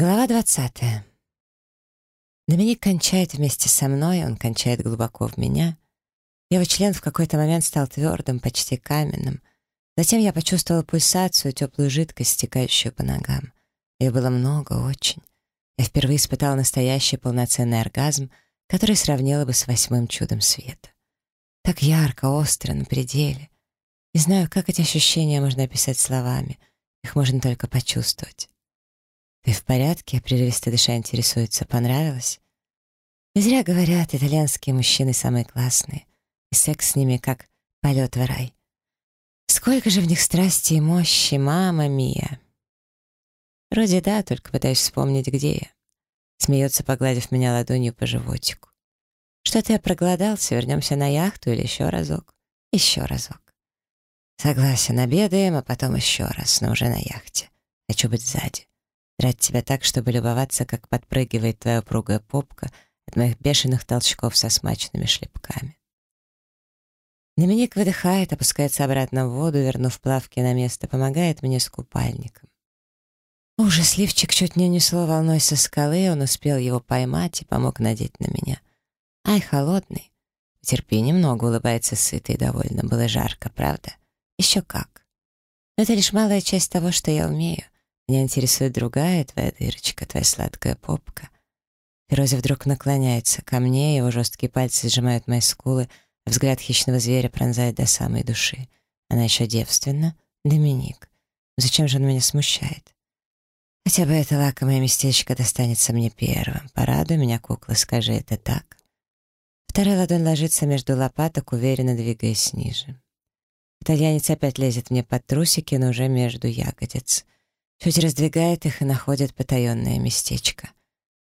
Глава 20. Доминик кончает вместе со мной, он кончает глубоко в меня. Его член в какой-то момент стал твердым, почти каменным. Затем я почувствовала пульсацию, теплую жидкость, стекающую по ногам. Ее было много, очень. Я впервые испытала настоящий полноценный оргазм, который сравнила бы с восьмым чудом света. Так ярко, остро, на пределе. Не знаю, как эти ощущения можно описать словами. Их можно только почувствовать. «Ты в порядке?» — прерывисто дыша интересуется. «Понравилось?» Не зря говорят, итальянские мужчины самые классные, и секс с ними как полет в рай. Сколько же в них страсти и мощи, мама мия! Вроде да, только пытаюсь вспомнить, где я. Смеется, погладив меня ладонью по животику. Что-то я проголодался, вернемся на яхту или еще разок? Еще разок. Согласен, обедаем, а потом еще раз, но уже на яхте. Хочу быть сзади драть тебя так, чтобы любоваться, как подпрыгивает твоя упругая попка от моих бешеных толчков со смачными шлепками. Доминик выдыхает, опускается обратно в воду, вернув плавки на место, помогает мне с купальником. Ужас, лифчик чуть не несло волной со скалы, он успел его поймать и помог надеть на меня. Ай, холодный. Терпи немного, улыбается сыто и довольно. Было жарко, правда? Еще как. Но это лишь малая часть того, что я умею. Меня интересует другая твоя дырочка, твоя сладкая попка. Ферози вдруг наклоняется ко мне, его жесткие пальцы сжимают мои скулы, взгляд хищного зверя пронзает до самой души. Она еще девственна? Доминик. Зачем же он меня смущает? Хотя бы это лакомое местечко достанется мне первым. Порадуй меня, кукла, скажи, это так? Вторая ладонь ложится между лопаток, уверенно двигаясь ниже. Итальянец опять лезет мне под трусики, но уже между ягодиц. Чуть раздвигает их и находит потаенное местечко.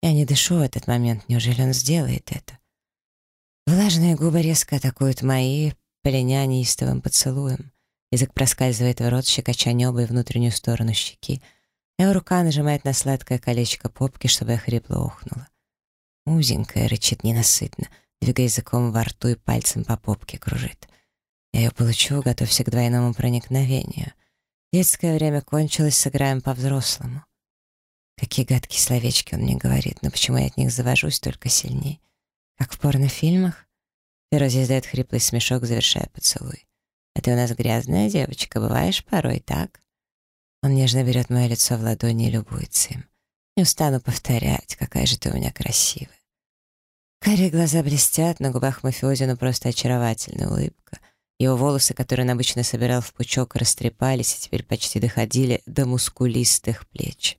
Я не дышу в этот момент, неужели он сделает это? Влажные губы резко атакуют мои, пленя неистовым поцелуем. Язык проскальзывает в рот, щекоча небо и внутреннюю сторону щеки. Его рука нажимает на сладкое колечко попки, чтобы я хрипло охнула. Узенькая, рычит ненасытно, двигая языком во рту и пальцем по попке кружит. Я ее получу, готовься к двойному проникновению. Детское время кончилось, сыграем по-взрослому. Какие гадкие словечки он мне говорит, но почему я от них завожусь только сильней? Как в порнофильмах? Ферози издает хриплый смешок, завершая поцелуй. «А ты у нас грязная девочка, бываешь порой, так?» Он нежно берет мое лицо в ладони и любуется им. Не устану повторять, какая же ты у меня красивая. Карие глаза блестят, на губах мафиози, но просто очаровательная улыбка. Его волосы, которые он обычно собирал в пучок, растрепались и теперь почти доходили до мускулистых плеч.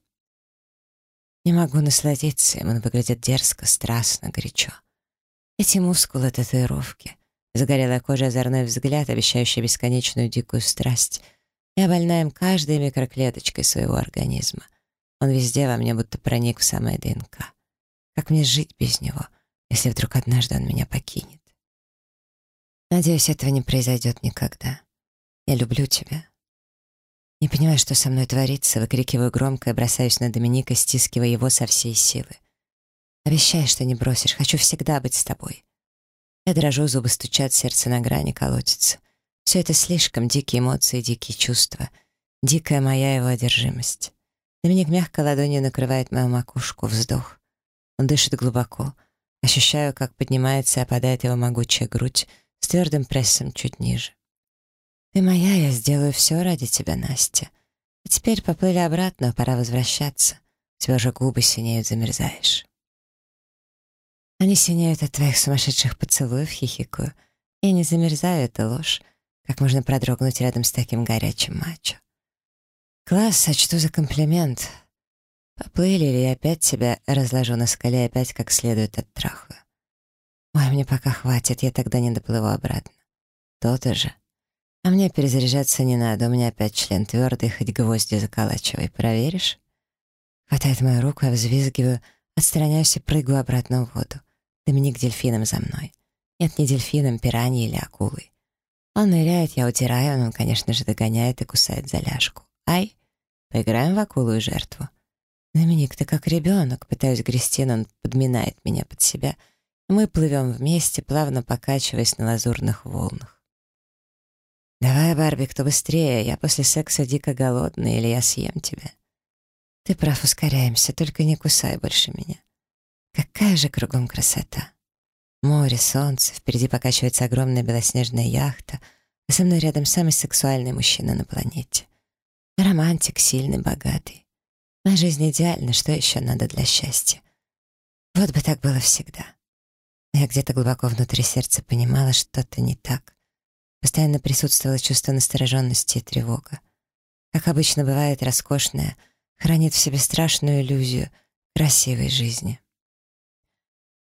Не могу насладиться им, он выглядит дерзко, страстно, горячо. Эти мускулы — татуировки. Загорелая кожа, озорной взгляд, обещающий бесконечную дикую страсть. Я больна им каждой микроклеточкой своего организма. Он везде во мне будто проник в самое ДНК. Как мне жить без него, если вдруг однажды он меня покинет? Надеюсь, этого не произойдет никогда. Я люблю тебя. Не понимаю, что со мной творится, выкрикиваю громко и бросаюсь на Доминика, стискивая его со всей силы. Обещай, что не бросишь, хочу всегда быть с тобой. Я дрожу, зубы стучат, сердце на грани колотится. Все это слишком дикие эмоции, дикие чувства. Дикая моя его одержимость. Доминик мягко ладонью накрывает мою макушку, вздох. Он дышит глубоко. Ощущаю, как поднимается и опадает его могучая грудь, твердым прессом чуть ниже. «Ты моя, я сделаю все ради тебя, Настя. А теперь поплыли обратно, пора возвращаться. У тебя же губы синеют, замерзаешь». Они синеют от твоих сумасшедших поцелуев, хихикаю. Я не замерзаю, это ложь. Как можно продрогнуть рядом с таким горячим мачо? Класс, что за комплимент? Поплыли или я опять тебя разложу на скале опять как следует оттрахаю? Ой, мне пока хватит, я тогда не доплыву обратно. То-то же. А мне перезаряжаться не надо, у меня опять член твердый, хоть гвозди заколачивай, проверишь? Хватает мою руку, я взвизгиваю, отстраняюсь и прыгаю обратно в воду. Доминик дельфином за мной. Нет, не дельфином, пираньей или акулой. Он ныряет, я утираю, он, конечно же, догоняет и кусает за ляжку. Ай, поиграем в акулу и жертву. Доминик, ты как ребенок, пытаюсь грести, но он подминает меня под себя — мы плывем вместе, плавно покачиваясь на лазурных волнах. «Давай, Барби, кто быстрее? Я после секса дико голодный, или я съем тебя?» Ты прав, ускоряемся, только не кусай больше меня. Какая же кругом красота! Море, солнце, впереди покачивается огромная белоснежная яхта, а со мной рядом самый сексуальный мужчина на планете. Романтик, сильный, богатый. Моя жизнь идеальна, что еще надо для счастья? Вот бы так было всегда. Я где-то глубоко внутри сердца понимала, что-то не так. Постоянно присутствовало чувство настороженности и тревога. Как обычно бывает, роскошное хранит в себе страшную иллюзию красивой жизни.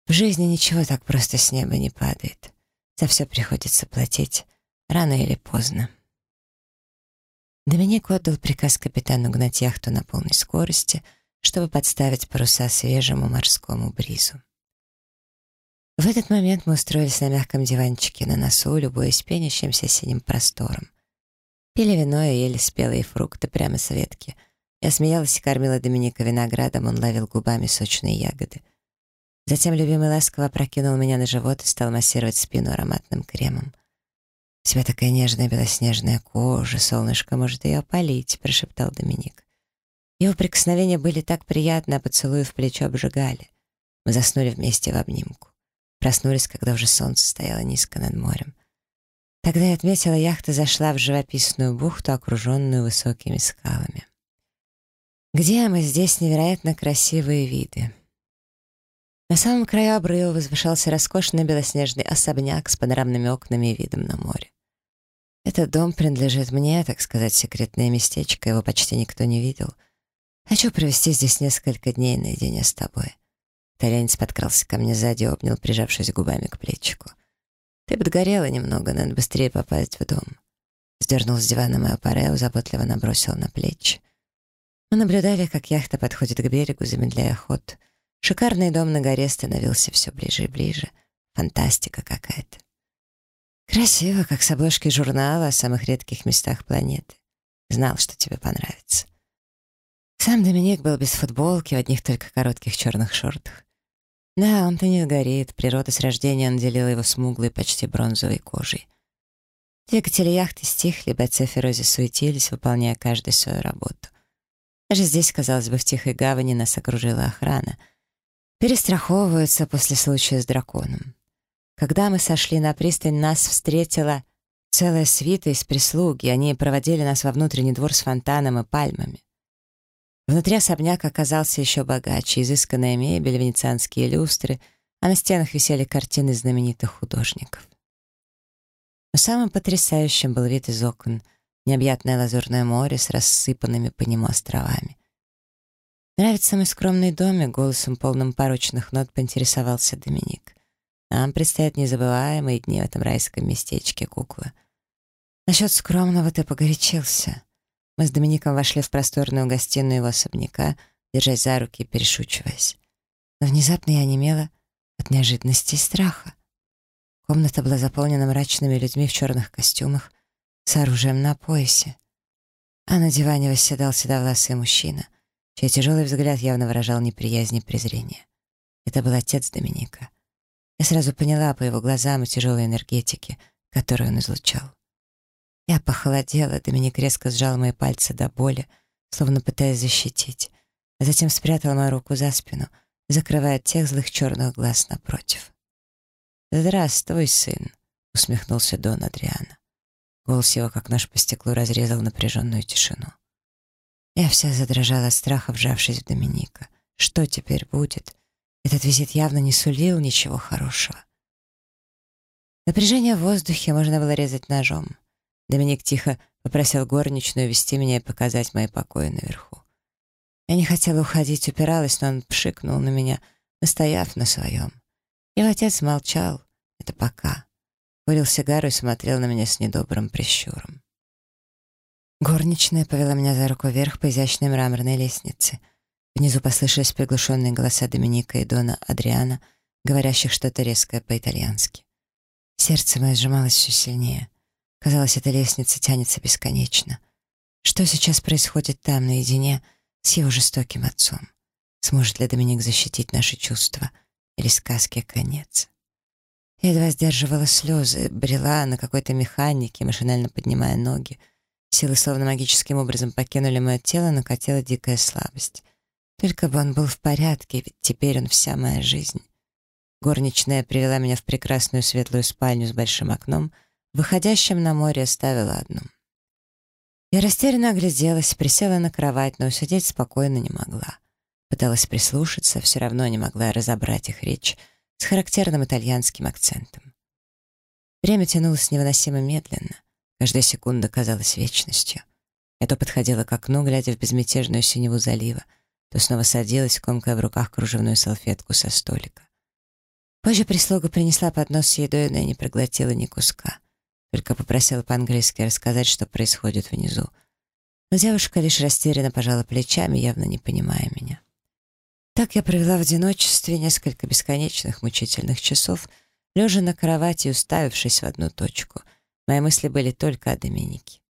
В жизни ничего так просто с неба не падает. За все приходится платить, рано или поздно. Доминик отдал приказ капитану гнать яхту на полной скорости, чтобы подставить паруса свежему морскому бризу. В этот момент мы устроились на мягком диванчике на носу, любуясь пенящимся синим простором. Пили вино и ели спелые фрукты прямо с ветки. Я смеялась и кормила Доминика виноградом, он ловил губами сочные ягоды. Затем любимый ласково прокинул меня на живот и стал массировать спину ароматным кремом. «У тебя такая нежная белоснежная кожа, солнышко может ее опалить», — прошептал Доминик. Его прикосновения были так приятны, а поцелуи в плечо обжигали. Мы заснули вместе в обнимку. Проснулись, когда уже солнце стояло низко над морем. Тогда я отметила, яхта зашла в живописную бухту, окруженную высокими скалами. Где мы? Здесь невероятно красивые виды. На самом краю обрыва возвышался роскошный белоснежный особняк с панорамными окнами и видом на море. Этот дом принадлежит мне, так сказать, секретное местечко, его почти никто не видел. Хочу провести здесь несколько дней наедине с тобой. Итальянец подкрался ко мне сзади, обнял, прижавшись губами к плечику. «Ты подгорела немного, надо быстрее попасть в дом». Сдернул с дивана мою парео, заботливо набросил на плечи. Мы наблюдали, как яхта подходит к берегу, замедляя ход. Шикарный дом на горе становился все ближе и ближе. Фантастика какая-то. Красиво, как с обложки журнала о самых редких местах планеты. Знал, что тебе понравится. Сам Доминик был без футболки, в одних только коротких черных шортах. Да, он-то не сгорит, природа с рождения наделила его смуглой, почти бронзовой кожей. Двигатели яхты стихли, бойцы Ферози суетились, выполняя каждый свою работу. Даже здесь, казалось бы, в тихой гавани нас окружила охрана. Перестраховываются после случая с драконом. Когда мы сошли на пристань, нас встретила целая свита из прислуги. Они проводили нас во внутренний двор с фонтаном и пальмами. Внутри особняк оказался еще богаче, изысканная мебель, венецианские люстры, а на стенах висели картины знаменитых художников. Но самым потрясающим был вид из окон — необъятное лазурное море с рассыпанными по нему островами. «Нравится мой скромный домик?» — голосом полным порочных нот поинтересовался Доминик. «Нам предстоят незабываемые дни в этом райском местечке, кукла. Насчет скромного ты погорячился. Мы с Домиником вошли в просторную гостиную его особняка, держась за руки и перешучиваясь. Но внезапно я онемела от неожиданности и страха. Комната была заполнена мрачными людьми в черных костюмах с оружием на поясе. А на диване восседал седовласый мужчина, чей тяжелый взгляд явно выражал неприязнь и презрение. Это был отец Доминика. Я сразу поняла по его глазам и тяжелой энергетике, которую он излучал. Я похолодела, Доминик резко сжал мои пальцы до боли, словно пытаясь защитить, а затем спрятал мою руку за спину, закрывая тех злых черных глаз напротив. «Здравствуй, сын», — усмехнулся Дон Адриана. Голос его, как нож по стеклу, разрезал напряженную тишину. Я вся задрожала от страха, вжавшись в Доминика. Что теперь будет? Этот визит явно не сулил ничего хорошего. Напряжение в воздухе можно было резать ножом. Доминик тихо попросил горничную вести меня и показать мои покои наверху. Я не хотела уходить, упиралась, но он пшикнул на меня, настояв на своем. Его отец молчал. Это пока. Курил сигару и смотрел на меня с недобрым прищуром. Горничная повела меня за руку вверх по изящной мраморной лестнице. Внизу послышались приглушенные голоса Доминика и Дона Адриана, говорящих что-то резкое по-итальянски. Сердце мое сжималось все сильнее. Казалось, эта лестница тянется бесконечно. Что сейчас происходит там, наедине, с его жестоким отцом? Сможет ли Доминик защитить наши чувства? Или сказке конец? Я едва сдерживала слезы, брела на какой-то механике, машинально поднимая ноги. Силы словно магическим образом покинули мое тело, накатила дикая слабость. Только бы он был в порядке, ведь теперь он вся моя жизнь. Горничная привела меня в прекрасную светлую спальню с большим окном, выходящим на море оставила одну. Я растерянно огляделась, присела на кровать, но усидеть спокойно не могла. Пыталась прислушаться, все равно не могла разобрать их речь с характерным итальянским акцентом. Время тянулось невыносимо медленно. Каждая секунда казалась вечностью. Я то подходила к окну, глядя в безмятежную синеву залива, то снова садилась, комкая в руках кружевную салфетку со столика. Позже прислуга принесла поднос с едой, но я не проглотила ни куска. Только попросила по-английски рассказать, что происходит внизу. Но девушка лишь растерянно пожала плечами, явно не понимая меня. Так я провела в одиночестве несколько бесконечных мучительных часов, лежа на кровати и уставившись в одну точку. Мои мысли были только о Доминике.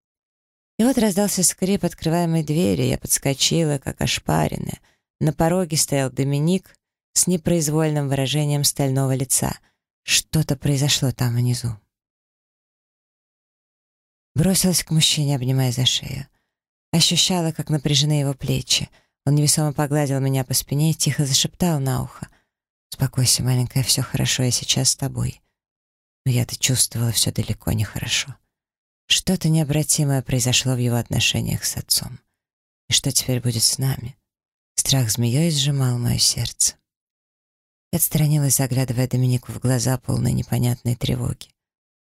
И вот раздался скрип открываемой двери, я подскочила, как ошпаренная. На пороге стоял Доминик с непроизвольным выражением стального лица. Что-то произошло там внизу. Бросилась к мужчине, обнимая за шею. Ощущала, как напряжены его плечи. Он невесомо погладил меня по спине и тихо зашептал на ухо. «Успокойся, маленькая, все хорошо, я сейчас с тобой». Но я-то чувствовала все далеко нехорошо. Что-то необратимое произошло в его отношениях с отцом. И что теперь будет с нами? Страх змеей сжимал мое сердце. Я отстранилась, заглядывая Доминику в глаза, полной непонятной тревоги.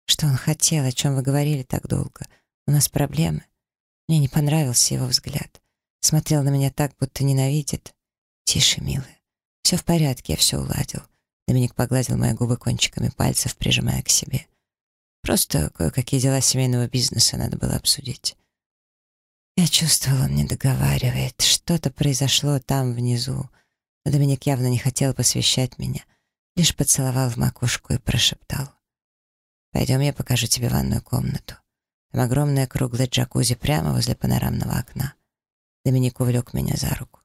Что он хотел, о чем вы говорили так долго? У нас проблемы. Мне не понравился его взгляд. Смотрел на меня так, будто ненавидит. Тише, милая. Все в порядке, я все уладил. Доминик погладил мои губы кончиками пальцев, прижимая к себе. Просто кое-какие дела семейного бизнеса надо было обсудить. Я чувствовала, он не договаривает. Что-то произошло там, внизу но Доминик явно не хотел посвящать меня, лишь поцеловал в макушку и прошептал. «Пойдем, я покажу тебе ванную комнату. Там огромная круглая джакузи прямо возле панорамного окна». Доминик увлек меня за руку.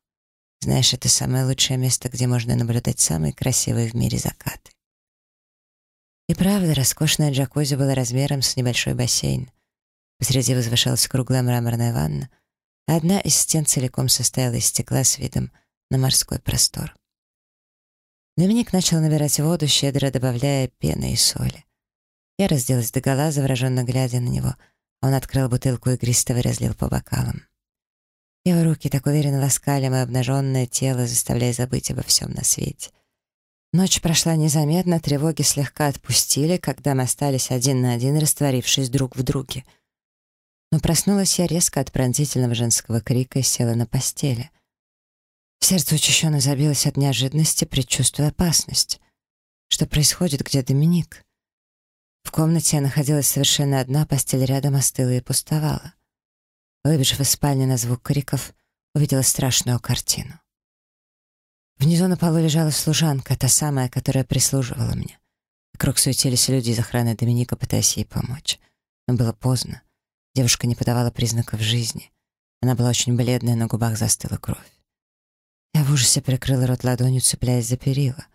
«Знаешь, это самое лучшее место, где можно наблюдать самые красивые в мире закаты». И правда, роскошная джакузи была размером с небольшой бассейн. Посреди возвышалась круглая мраморная ванна, а одна из стен целиком состояла из стекла с видом на морской простор. Доминик начал набирать воду, щедро добавляя пены и соли. Я разделась догола, завороженно глядя на него, он открыл бутылку игристого и разлил по бокалам. Его руки так уверенно ласкали мое обнаженное тело, заставляя забыть обо всем на свете. Ночь прошла незаметно, тревоги слегка отпустили, когда мы остались один на один, растворившись друг в друге. Но проснулась я резко от пронзительного женского крика и села на постели — Сердце учащенно забилось от неожиданности, предчувствуя опасность. Что происходит? Где Доминик? В комнате я находилась совершенно одна, постель рядом остыла и пустовала. Выбежав из спальни на звук криков, увидела страшную картину. Внизу на полу лежала служанка, та самая, которая прислуживала мне. Вокруг суетились люди из охраны Доминика, пытаясь ей помочь. Но было поздно. Девушка не подавала признаков жизни. Она была очень бледная, на губах застыла кровь. Я в ужасе прикрыла рот ладонью, цепляясь за перила.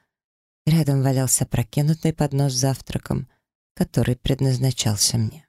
Рядом валялся прокинутый поднос с завтраком, который предназначался мне.